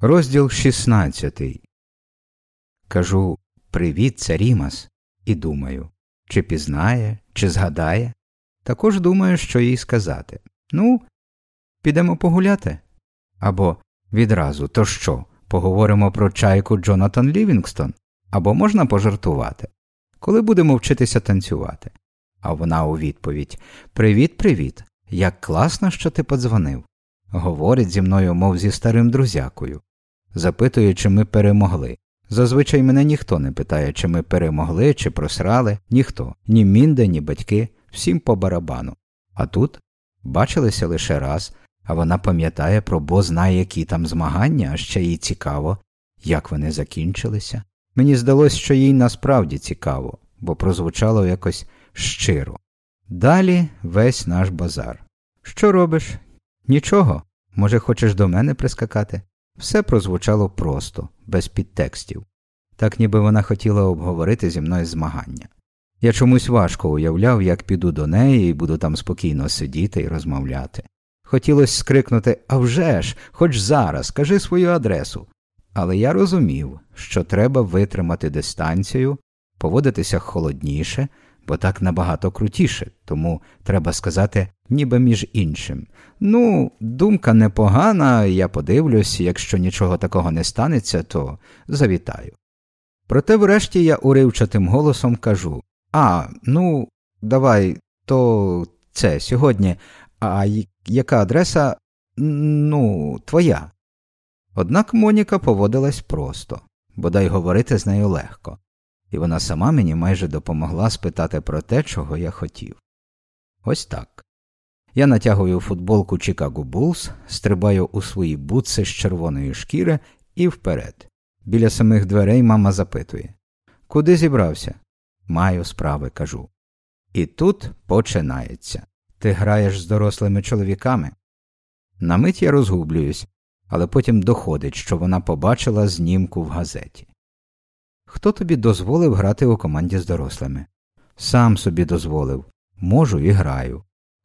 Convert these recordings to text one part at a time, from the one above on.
Розділ 16 Кажу Привіт, це Рімас. І думаю, чи пізнає, чи згадає. Також думаю, що їй сказати. Ну, підемо погуляти. Або відразу то що, поговоримо про чайку Джонатан Лівінгстон, або можна пожартувати, коли будемо вчитися танцювати. А вона у відповідь Привіт, привіт. Як класно, що ти подзвонив. Говорить зі мною, мов зі старим друзякою. Запитує, чи ми перемогли. Зазвичай мене ніхто не питає, чи ми перемогли, чи просрали, ніхто, ні мінде, ні батьки, всім по барабану. А тут бачилися лише раз, а вона пам'ятає про бо знає, які там змагання, а ще їй цікаво, як вони закінчилися. Мені здалося, що їй насправді цікаво, бо прозвучало якось щиро. Далі весь наш базар. Що робиш? Нічого. Може, хочеш до мене прискакати? Все прозвучало просто, без підтекстів, так ніби вона хотіла обговорити зі мною змагання. Я чомусь важко уявляв, як піду до неї і буду там спокійно сидіти і розмовляти. Хотілося скрикнути «А вже ж, хоч зараз, кажи свою адресу. Але я розумів, що треба витримати дистанцію, поводитися холодніше, бо так набагато крутіше, тому треба сказати, ніби між іншим. Ну, думка непогана, я подивлюсь, якщо нічого такого не станеться, то завітаю. Проте врешті я уривчатим голосом кажу А, ну, давай, то це сьогодні, а яка адреса? Ну, твоя. Однак Моніка поводилась просто, бодай говорити з нею легко і вона сама мені майже допомогла спитати про те, чого я хотів. Ось так. Я натягую футболку Чикаго Булс, стрибаю у свої бутси з червоної шкіри і вперед. Біля самих дверей мама запитує Куди зібрався? Маю справи, кажу. І тут починається. Ти граєш з дорослими чоловіками. На мить я розгублююсь, але потім доходить, що вона побачила знімку в газеті. Хто тобі дозволив грати у команді з дорослими? Сам собі дозволив. Можу і граю.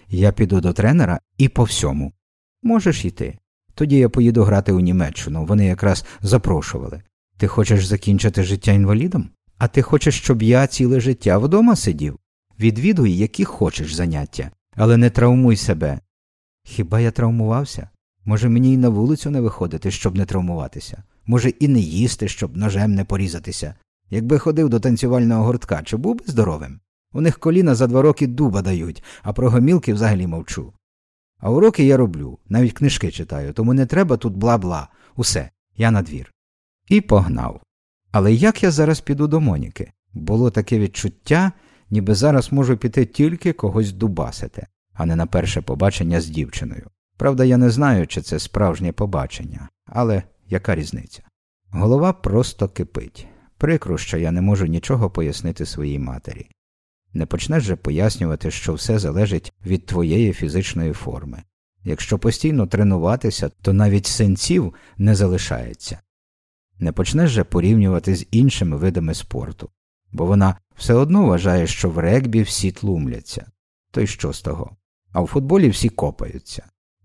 Я піду до тренера і по всьому. Можеш йти. Тоді я поїду грати у Німеччину, вони якраз запрошували. Ти хочеш закінчити життя інвалідом? А ти хочеш, щоб я ціле життя вдома сидів? Відвідуй, які хочеш заняття, але не травмуй себе. Хіба я травмувався? Може, мені й на вулицю не виходити, щоб не травмуватися? Може, і не їсти, щоб ножем не порізатися. Якби ходив до танцювального гуртка, чи був би здоровим? У них коліна за два роки дуба дають, а про гомілки взагалі мовчу. А уроки я роблю, навіть книжки читаю, тому не треба тут бла бла. Усе, я на двір. І погнав. Але як я зараз піду до Моніки? Було таке відчуття, ніби зараз можу піти тільки когось дубасити, а не на перше побачення з дівчиною. Правда, я не знаю, чи це справжнє побачення, але яка різниця? Голова просто кипить. Прикро, що я не можу нічого пояснити своїй матері. Не почнеш же пояснювати, що все залежить від твоєї фізичної форми. Якщо постійно тренуватися, то навіть синців не залишається. Не почнеш же порівнювати з іншими видами спорту, бо вона все одно вважає, що в регбі всі тлумляться, то й що з того, а в футболі всі копаються.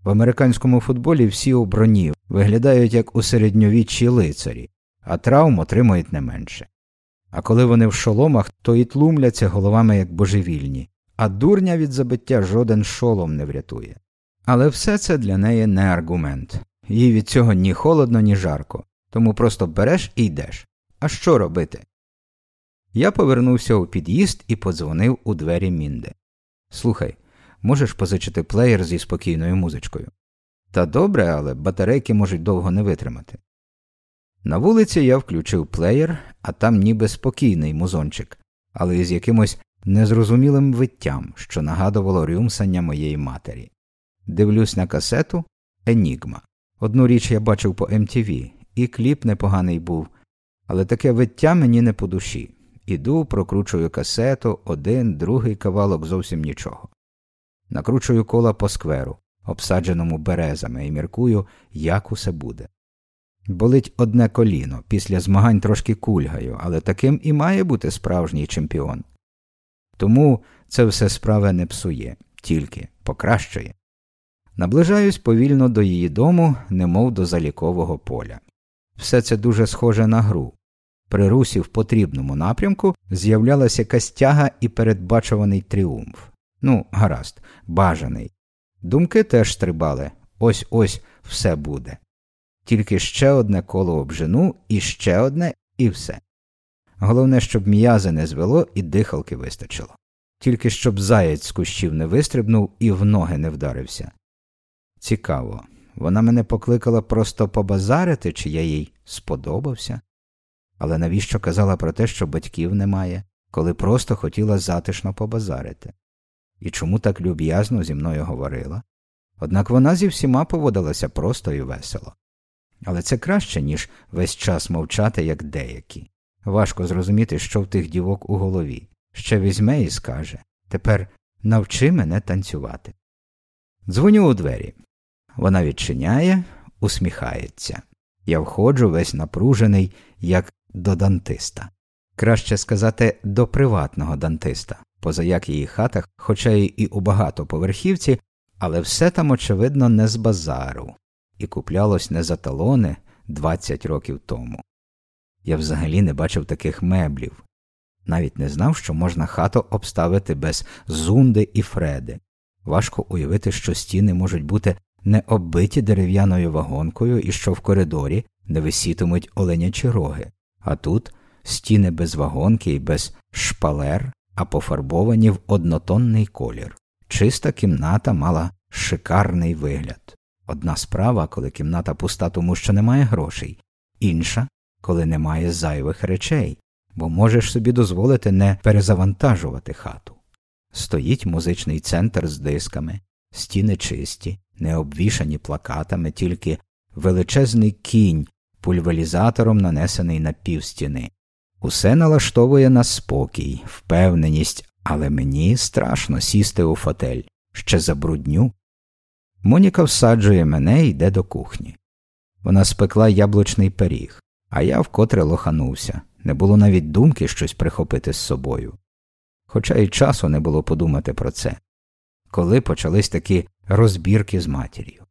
В американському футболі всі у броні виглядають як у середньовіччі лицарі, а травм отримують не менше. А коли вони в шоломах, то і тлумляться головами як божевільні, а дурня від забиття жоден шолом не врятує. Але все це для неї не аргумент, їй від цього ні холодно, ні жарко, тому просто береш і йдеш. А що робити? Я повернувся у під'їзд і подзвонив у двері Мінде. Слухай, можеш позичити плеєр зі спокійною музичкою. Та добре, але батарейки можуть довго не витримати. На вулиці я включив плеєр, а там ніби спокійний музончик, але із якимось незрозумілим виттям, що нагадувало рюмсання моєї матері. Дивлюсь на касету Енігма. Одну річ я бачив по MTV, ем і кліп непоганий був, але таке виття мені не по душі. Іду, прокручую касету, один, другий кавалок зовсім нічого. Накручую кола по скверу, обсадженому березами, і міркую, як усе буде. Болить одне коліно, після змагань трошки кульгаю, але таким і має бути справжній чемпіон. Тому це все справи не псує, тільки покращує. Наближаюсь повільно до її дому, немов до залікового поля. все це дуже схоже на гру. При русі в потрібному напрямку з'являлася якась тяга і передбачуваний тріумф. Ну, гаразд, бажаний. Думки теж стрибали ось ось все буде. Тільки ще одне коло обжену, і ще одне, і все. Головне, щоб м'язи не звело і дихалки вистачило. Тільки щоб заєць з кущів не вистрибнув і в ноги не вдарився. Цікаво, вона мене покликала просто побазарити, чи я їй сподобався. Але навіщо казала про те, що батьків немає, коли просто хотіла затишно побазарити? І чому так люб'язно зі мною говорила? Однак вона зі всіма поводилася просто і весело. Але це краще, ніж весь час мовчати, як деякі. Важко зрозуміти, що в тих дівок у голові. Ще візьме і скаже Тепер навчи мене танцювати. Дзвоню у двері. Вона відчиняє, усміхається. Я входжу весь напружений, як до дантиста. Краще сказати, до приватного дантиста, поза як її хатах, хоча і у багатоповерхівці, але все там, очевидно, не з базару, і куплялось не за талони 20 років тому. Я взагалі не бачив таких меблів, навіть не знав, що можна хату обставити без зунди і фреди. Важко уявити, що стіни можуть бути не оббиті дерев'яною вагонкою і що в коридорі не висітимуть оленячі роги, а тут стіни без вагонки і без шпалер, а пофарбовані в однотонний колір. Чиста кімната мала шикарний вигляд. Одна справа, коли кімната пуста, тому що немає грошей, інша, коли немає зайвих речей, бо можеш собі дозволити не перезавантажувати хату. Стоїть музичний центр з дисками, стіни чисті, не обвішані плакатами, тільки величезний кінь пульверізатором нанесений на півстіни. Усе налаштовує на спокій, впевненість, але мені страшно сісти у фотель, ще забрудню. Моніка всаджує мене і йде до кухні. Вона спекла яблучний пиріг, а я вкотре лоханувся, не було навіть думки щось прихопити з собою. Хоча й часу не було подумати про це. Коли почались такі розбірки з матір'ю.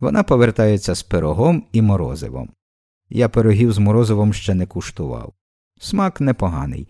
Вона повертається з пирогом і морозивом. Я пирогів з морозивом ще не куштував. Смак непоганий,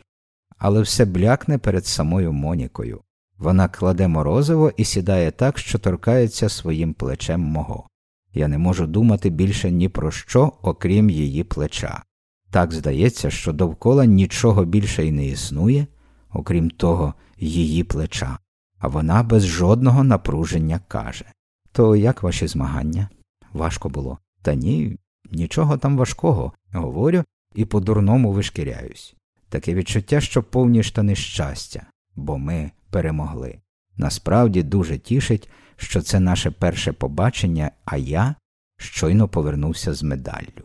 але все блякне перед самою Монікою. Вона кладе морозиво і сідає так, що торкається своїм плечем мого. Я не можу думати більше ні про що, окрім її плеча. Так здається, що довкола нічого більше й не існує, окрім того, її плеча, а вона без жодного напруження каже То як ваші змагання? Важко було. Та ні, нічого там важкого, говорю і по дурному вишкіряюсь. Таке відчуття, що повні штани щастя, бо ми перемогли. Насправді дуже тішить, що це наше перше побачення, а я щойно повернувся з медаллю.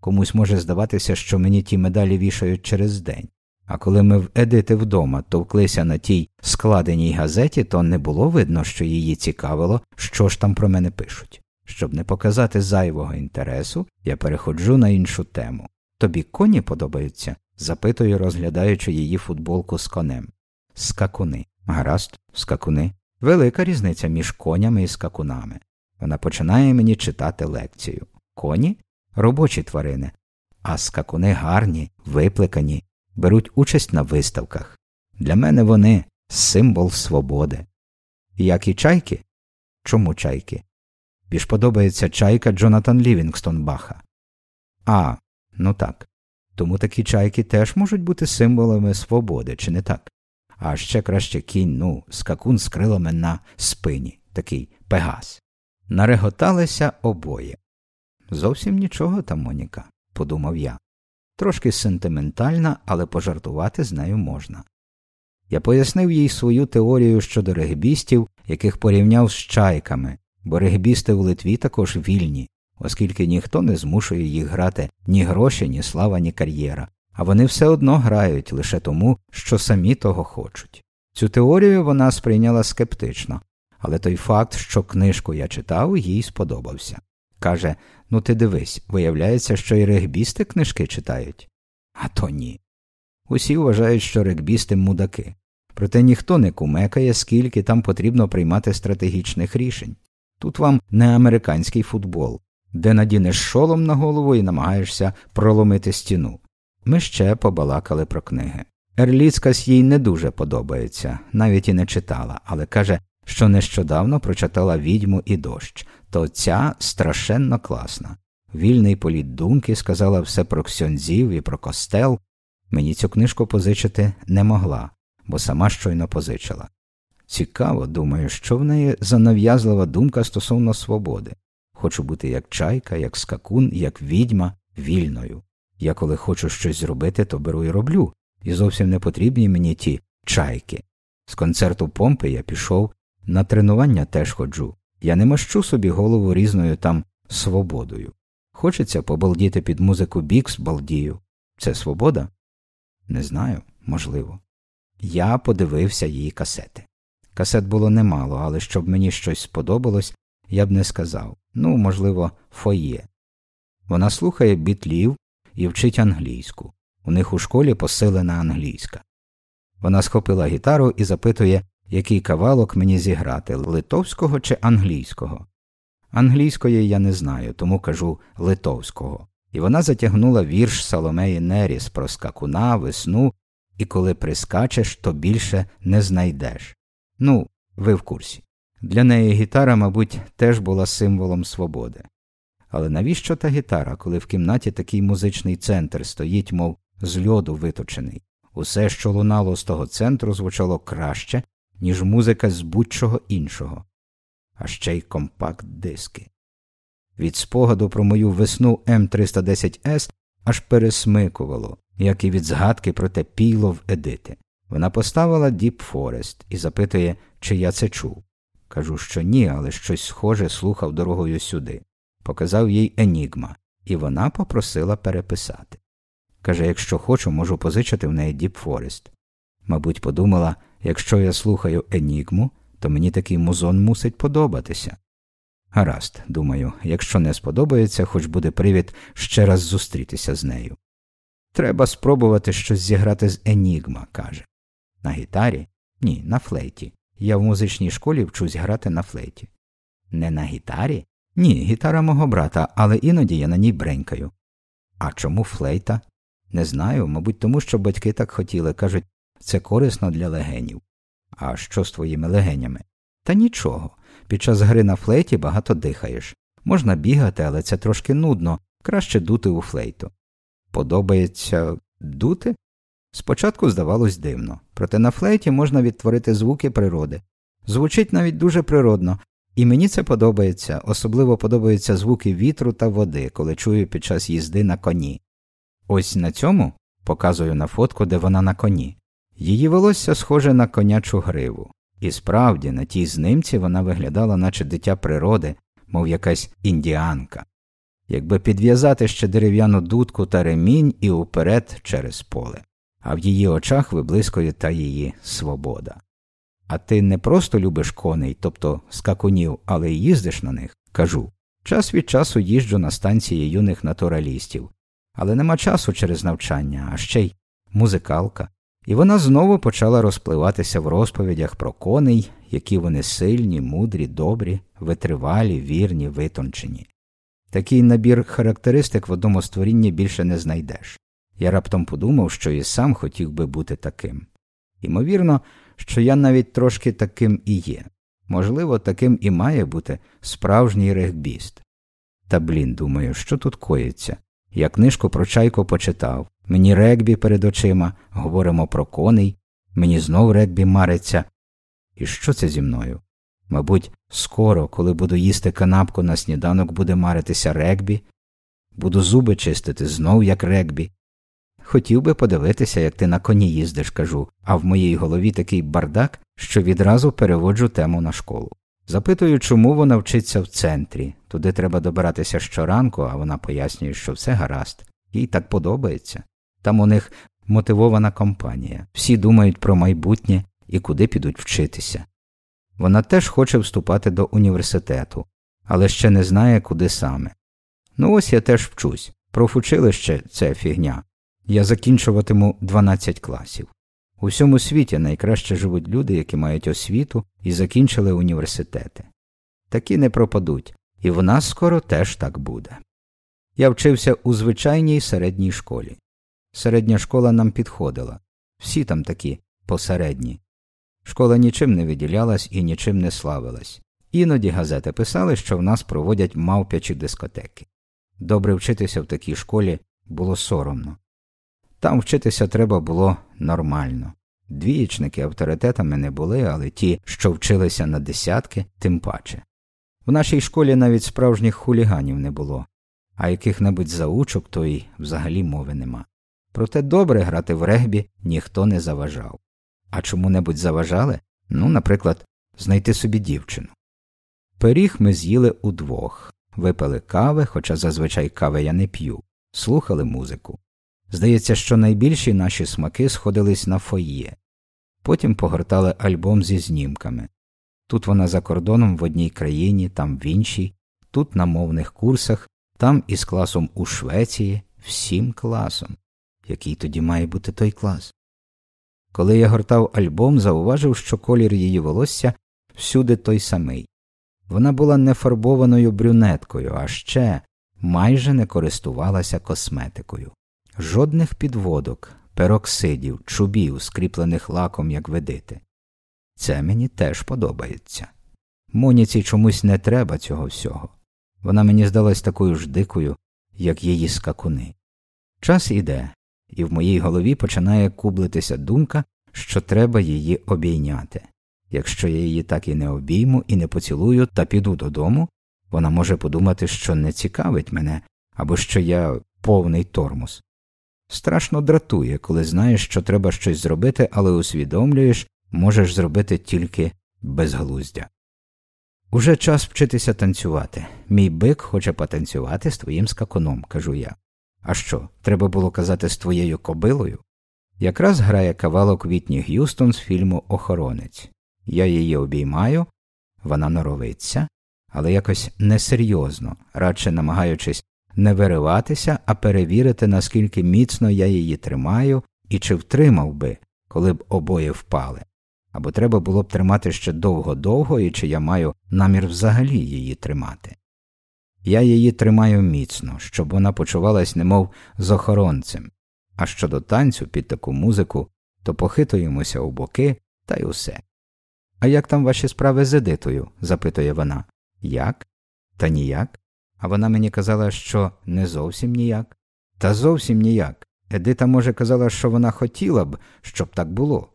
Комусь може здаватися, що мені ті медалі вішають через день. А коли ми в Едити вдома товклися на тій складеній газеті, то не було видно, що її цікавило, що ж там про мене пишуть. Щоб не показати зайвого інтересу, я переходжу на іншу тему. Тобі коні подобаються? запитую, розглядаючи її футболку з конем. Скакуни. Гаразд, скакуни. Велика різниця між конями і скакунами. Вона починає мені читати лекцію. Коні робочі тварини, а скакуни гарні, виплекані, беруть участь на виставках. Для мене вони символ свободи. Як і чайки? Чому чайки? Більш подобається чайка Джонатан Лівінгстон Баха. А, ну так. Тому такі чайки теж можуть бути символами свободи, чи не так? А ще краще кінь, ну, скакун з крилами на спині, такий пегас. Нареготалися обоє. Зовсім нічого там, Моніка, подумав я. Трошки сентиментальна, але пожартувати з нею можна. Я пояснив їй свою теорію щодо регбістів, яких порівняв з чайками, бо регбісти в Литві також вільні, оскільки ніхто не змушує їх грати ні гроші, ні слава, ні кар'єра, а вони все одно грають лише тому, що самі того хочуть. Цю теорію вона сприйняла скептично, але той факт, що книжку я читав, їй сподобався. Каже Ну, ти дивись, виявляється, що і регбісти книжки читають. А то ні. Усі вважають, що регбісти мудаки. Проте ніхто не кумекає, скільки там потрібно приймати стратегічних рішень. Тут вам не американський футбол, де надінеш шолом на голову і намагаєшся проломити стіну. Ми ще побалакали про книги. Ерліцкас їй не дуже подобається, навіть і не читала, але каже, що нещодавно прочитала відьму і дощ, то ця страшенно класна. Вільний політ думки сказала все про ксьонзів і про костел. Мені цю книжку позичити не могла, бо сама щойно позичила. Цікаво, думаю, що в неї за нав'язлива думка стосовно свободи. Хочу бути як чайка, як скакун, як відьма, вільною. Я коли хочу щось зробити, то беру і роблю, і зовсім не потрібні мені ті чайки. З концерту помпи я пішов, на тренування теж ходжу. Я не мащу собі голову різною там свободою. Хочеться побалдіти під музику бікс балдію. Це свобода? Не знаю, можливо. Я подивився її касети. Касет було немало, але щоб мені щось сподобалось, я б не сказав ну, можливо, фоє. Вона слухає бітлів і вчить англійську. У них у школі посилена англійська. Вона схопила гітару і запитує, який кавалок мені зіграти литовського чи англійського. Англійської я не знаю, тому кажу литовського. І вона затягнула вірш Соломеї Неріс про скакуна, весну, і коли прискачеш, то більше не знайдеш. Ну, ви в курсі. Для неї гітара, мабуть, теж була символом свободи. Але навіщо та гітара, коли в кімнаті такий музичний центр стоїть, мов з льоду виточений? Усе, що лунало з того центру, звучало краще, ніж музика з будь-чого іншого, а ще й компакт диски. Від спогаду про мою весну М310С аж пересмикувало, як і від згадки про те піло в Едити. Вона поставила Deep Forest і запитує, чи я це чув. Кажу, що ні, але щось схоже слухав дорогою сюди. Показав їй Енігма, і вона попросила переписати. Каже, якщо хочу, можу позичити в неї Deep Forest. Мабуть, подумала, якщо я слухаю Енігму, то мені такий музон мусить подобатися. Гаразд, думаю, якщо не сподобається, хоч буде привід ще раз зустрітися з нею. Треба спробувати щось зіграти з Енігма, каже. На гітарі? Ні, на флейті. Я в музичній школі вчусь грати на флейті. Не на гітарі? Ні, гітара мого брата, але іноді я на ній бренькаю. А чому флейта? Не знаю, мабуть, тому що батьки так хотіли, кажуть, це корисно для легенів. А що з твоїми легенями? Та нічого. Під час гри на флейті багато дихаєш. Можна бігати, але це трошки нудно, краще дути у флейту. Подобається дути? Спочатку здавалось дивно, проте на флейті можна відтворити звуки природи. Звучить навіть дуже природно, і мені це подобається, особливо подобаються звуки вітру та води, коли чую під час їзди на коні. Ось на цьому показую на фотку, де вона на коні. Її волосся схоже на конячу гриву, і справді на тій знимці вона виглядала, наче дитя природи, мов якась індіанка. Якби підв'язати ще дерев'яну дудку та ремінь і уперед через поле а в її очах виблискує та її свобода. А ти не просто любиш коней, тобто скакунів, але й їздиш на них, кажу. Час від часу їжджу на станції юних натуралістів, але нема часу через навчання, а ще й музикалка. І вона знову почала розпливатися в розповідях про коней, які вони сильні, мудрі, добрі, витривалі, вірні, витончені. Такий набір характеристик в одному створінні більше не знайдеш. Я раптом подумав, що і сам хотів би бути таким. Ймовірно, що я навіть трошки таким і є. Можливо, таким і має бути справжній регбіст. Та блін, думаю, що тут коїться. Я книжку про чайку почитав, мені регбі перед очима, говоримо про коней, мені знов регбі мариться. І що це зі мною? Мабуть, скоро, коли буду їсти канапку на сніданок, буде маритися регбі, буду зуби чистити знов як регбі. Хотів би подивитися, як ти на коні їздиш, кажу, а в моїй голові такий бардак, що відразу переводжу тему на школу. Запитую, чому вона вчиться в центрі. Туди треба добиратися щоранку, а вона пояснює, що все гаразд, їй так подобається. Там у них мотивована компанія, всі думають про майбутнє і куди підуть вчитися. Вона теж хоче вступати до університету, але ще не знає, куди саме. Ну ось я теж вчусь. Профучилище це фігня. Я закінчуватиму 12 класів. У всьому світі найкраще живуть люди, які мають освіту і закінчили університети. Такі не пропадуть, і в нас скоро теж так буде. Я вчився у звичайній середній школі. Середня школа нам підходила, всі там такі посередні. Школа нічим не виділялась і нічим не славилась. Іноді газети писали, що в нас проводять мавпячі дискотеки. Добре вчитися в такій школі було соромно. Там вчитися треба було нормально. Двієчники авторитетами не були, але ті, що вчилися на десятки, тим паче. В нашій школі навіть справжніх хуліганів не було, а яких небудь заучок то й взагалі мови нема. Проте добре грати в регбі ніхто не заважав. А чому небудь заважали? Ну, наприклад, знайти собі дівчину. Пиріг ми з'їли удвох, випили кави, хоча зазвичай кави я не п'ю, слухали музику. Здається, що найбільші наші смаки сходились на фоє, потім погортали альбом зі знімками. Тут вона за кордоном в одній країні, там в іншій, тут на мовних курсах, там із класом у Швеції, всім класом. Який тоді має бути той клас? Коли я гортав альбом, зауважив, що колір її волосся всюди той самий. Вона була нефарбованою брюнеткою, а ще майже не користувалася косметикою. Жодних підводок, пероксидів, чубів, скріплених лаком, як ведити. Це мені теж подобається. Моніці чомусь не треба цього всього. Вона мені здалась такою ж дикою, як її скакуни. Час іде, і в моїй голові починає кублитися думка, що треба її обійняти. Якщо я її так і не обійму і не поцілую та піду додому, вона може подумати, що не цікавить мене або що я повний тормоз. Страшно дратує, коли знаєш, що треба щось зробити, але усвідомлюєш, можеш зробити тільки безглуздя. Уже час вчитися танцювати. Мій бик хоче потанцювати з твоїм скакуном, кажу я. А що, треба було казати з твоєю кобилою? Якраз грає кавалок Вітні Г'юстон з фільму Охоронець. Я її обіймаю, вона норовиться, але якось несерйозно, радше намагаючись не вириватися, а перевірити, наскільки міцно я її тримаю і чи втримав би, коли б обоє впали. Або треба було б тримати ще довго-довго, і чи я маю намір взагалі її тримати. Я її тримаю міцно, щоб вона почувалась немов з охоронцем, а щодо танцю під таку музику, то похитуємося у боки та й усе. А як там ваші справи з Едитою? запитує вона. Як? Та ніяк. А вона мені казала, що не зовсім ніяк. Та зовсім ніяк. Едита, може, казала, що вона хотіла б, щоб так було.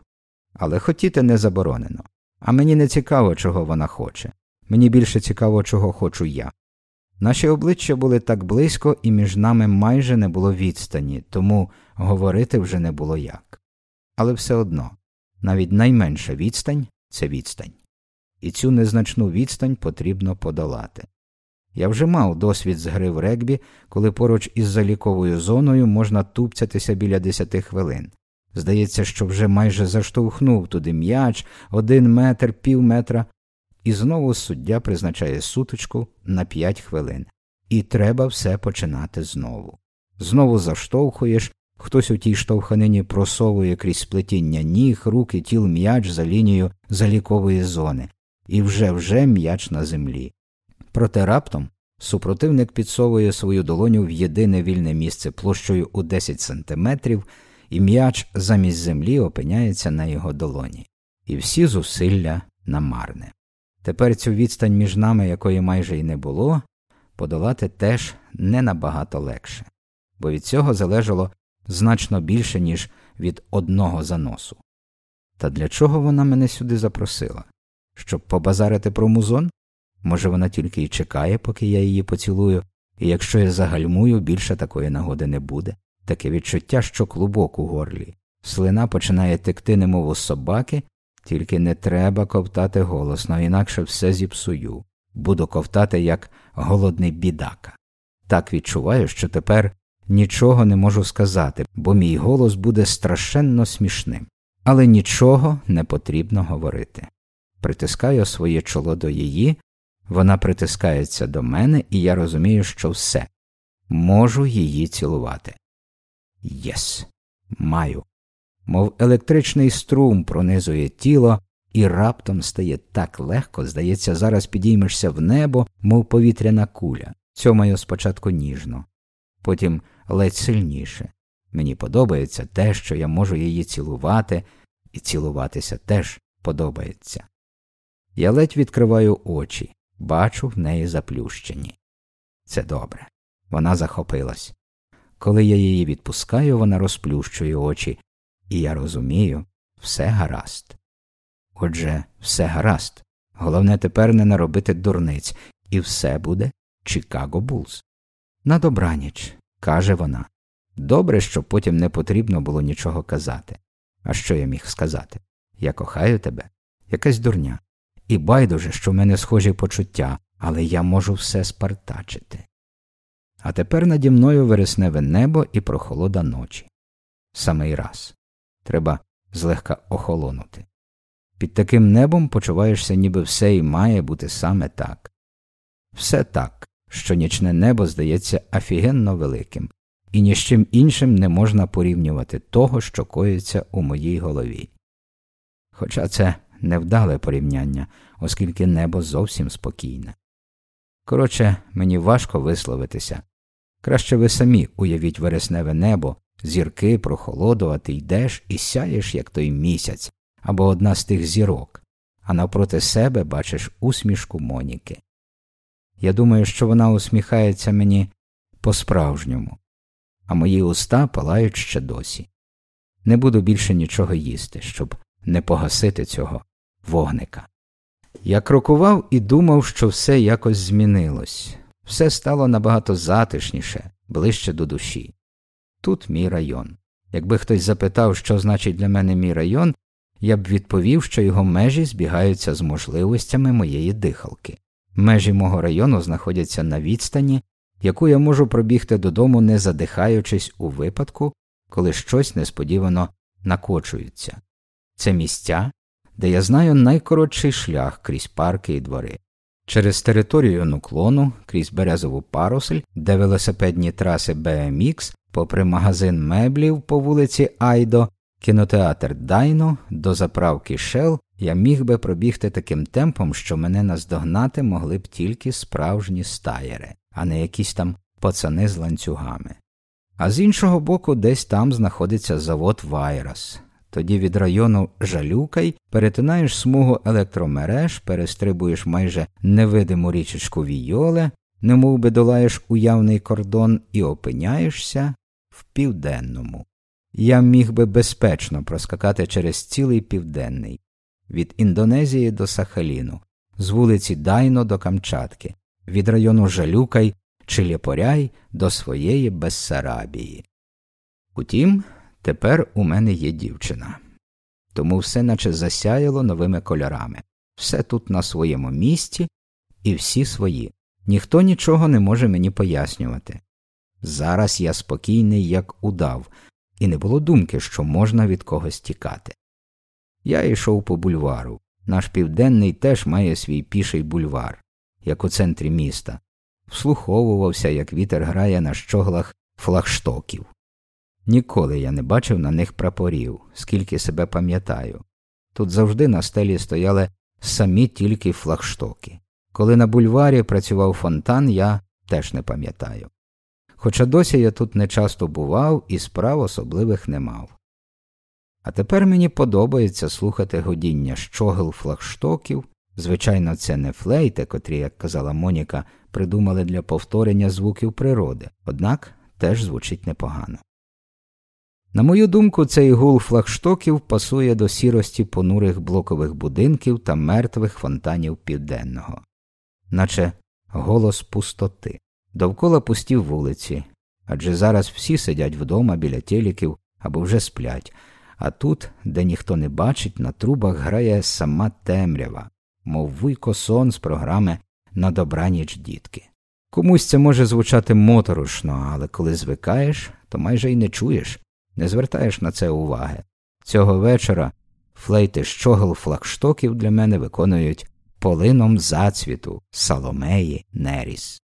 Але хотіти не заборонено. А мені не цікаво, чого вона хоче. Мені більше цікаво, чого хочу я. Наші обличчя були так близько, і між нами майже не було відстані, тому говорити вже не було як. Але все одно, навіть найменша відстань це відстань. І цю незначну відстань потрібно подолати. Я вже мав досвід з гри в регбі, коли поруч із заліковою зоною можна тупцятися біля десяти хвилин. Здається, що вже майже заштовхнув туди м'яч один метр, пів метра, і знову суддя призначає суточку на п'ять хвилин. І треба все починати знову. Знову заштовхуєш, хтось у тій штовханині просовує крізь сплетіння ніг, руки, тіл м'яч за лінією залікової зони, і вже вже м'яч на землі. Проте раптом супротивник підсовує свою долоню в єдине вільне місце площею у 10 сантиметрів, і м'яч замість землі опиняється на його долоні, і всі зусилля намарне. Тепер цю відстань між нами, якої майже й не було, подолати теж не набагато легше, бо від цього залежало значно більше, ніж від одного заносу. Та для чого вона мене сюди запросила? Щоб побазарити про музон? Може, вона тільки й чекає, поки я її поцілую, і якщо я загальмую, більше такої нагоди не буде. Таке відчуття, що клубок у горлі. Слина починає текти, немов у собаки, тільки не треба ковтати голосно, інакше все зіпсую. Буду ковтати як голодний бідака. Так відчуваю, що тепер нічого не можу сказати, бо мій голос буде страшенно смішним. Але нічого не потрібно говорити. Притискаю своє чоло до її, вона притискається до мене, і я розумію, що вже можу її цілувати. Yes, маю. Мов електричний струм пронизує тіло, і раптом стає так легко, здається, зараз підіймешся в небо, мов повітряна куля. Цьомаю спочатку ніжно, потім ледь сильніше. Мені подобається те, що я можу її цілувати, і цілуватися теж подобається. Я ледь відкриваю очі, бачу в неї заплющені. Це добре. Вона захопилась. Коли я її відпускаю, вона розплющує очі, і я розумію, все гаразд. Отже, все гаразд. Головне тепер не наробити дурниць, і все буде Чикаго Булз. На добраніч, каже вона. Добре, що потім не потрібно було нічого казати. А що я міг сказати? Я кохаю тебе, якась дурня. І байдуже, що в мене схожі почуття, але я можу все спартачити. А тепер наді мною вересневе небо і прохолода ночі. Самий раз. Треба злегка охолонути. Під таким небом почуваєшся, ніби все і має бути саме так. Все так, що нічне небо здається офігенно великим, і ні з чим іншим не можна порівнювати того, що коїться у моїй голові. Хоча це невдале порівняння, оскільки небо зовсім спокійне. Коротше, мені важко висловитися. Краще ви самі уявіть вересневе небо, зірки, прохолоду, а ти йдеш і сяєш, як той місяць, або одна з тих зірок, а навпроти себе бачиш усмішку Моніки. Я думаю, що вона усміхається мені по справжньому, а мої уста палають ще досі. Не буду більше нічого їсти, щоб не погасити цього вогника. Я крокував і думав, що все якось змінилось, все стало набагато затишніше, ближче до душі. Тут мій район. Якби хтось запитав, що значить для мене мій район, я б відповів, що його межі збігаються з можливостями моєї дихалки. Межі мого району знаходяться на відстані, яку я можу пробігти додому, не задихаючись у випадку, коли щось несподівано накочується. Це місця, де я знаю найкоротший шлях крізь парки і двори. Через територію нуклону, крізь березову парусель, де велосипедні траси BMX, попри магазин меблів по вулиці Айдо, кінотеатр Дайно, до заправки Шел, я міг би пробігти таким темпом, що мене наздогнати могли б тільки справжні стаєри, а не якісь там пацани з ланцюгами. А з іншого боку, десь там знаходиться завод Вайрос, тоді від району Жалюкай перетинаєш смугу електромереж, перестрибуєш майже невидиму річечку Війоле, немов би долаєш уявний кордон і опиняєшся в південному. Я міг би безпечно проскакати через цілий південний, від Індонезії до Сахаліну, з вулиці Дайно до Камчатки, від району Жалюкай чи Лєпоряй до своєї Бессарабії. Утім, Тепер у мене є дівчина. Тому все наче засяяло новими кольорами, все тут на своєму місці і всі свої. Ніхто нічого не може мені пояснювати. Зараз я спокійний, як удав, і не було думки, що можна від когось тікати. Я йшов по бульвару. Наш південний теж має свій піший бульвар, як у центрі міста, вслуховувався, як вітер грає на щоглах флагштоків. Ніколи я не бачив на них прапорів, скільки себе пам'ятаю. Тут завжди на стелі стояли самі тільки флагштоки. Коли на бульварі працював фонтан, я теж не пам'ятаю. Хоча досі я тут не часто бував і справ особливих не мав. А тепер мені подобається слухати годіння щогел флагштоків. Звичайно, це не флейти, котрі, як казала Моніка, придумали для повторення звуків природи, однак теж звучить непогано. На мою думку, цей гул флагштоків пасує до сірості понурих блокових будинків та мертвих фонтанів південного, наче голос пустоти, довкола пусті вулиці, адже зараз всі сидять вдома біля теліків або вже сплять, а тут, де ніхто не бачить, на трубах грає сама темрява, мов вуйко сон з програми на добраніч дітки. Комусь це може звучати моторошно, але коли звикаєш, то майже й не чуєш не звертаєш на це уваги. Цього вечора флейти щогл флагштоків для мене виконують полином зацвіту Саломеї Неріс.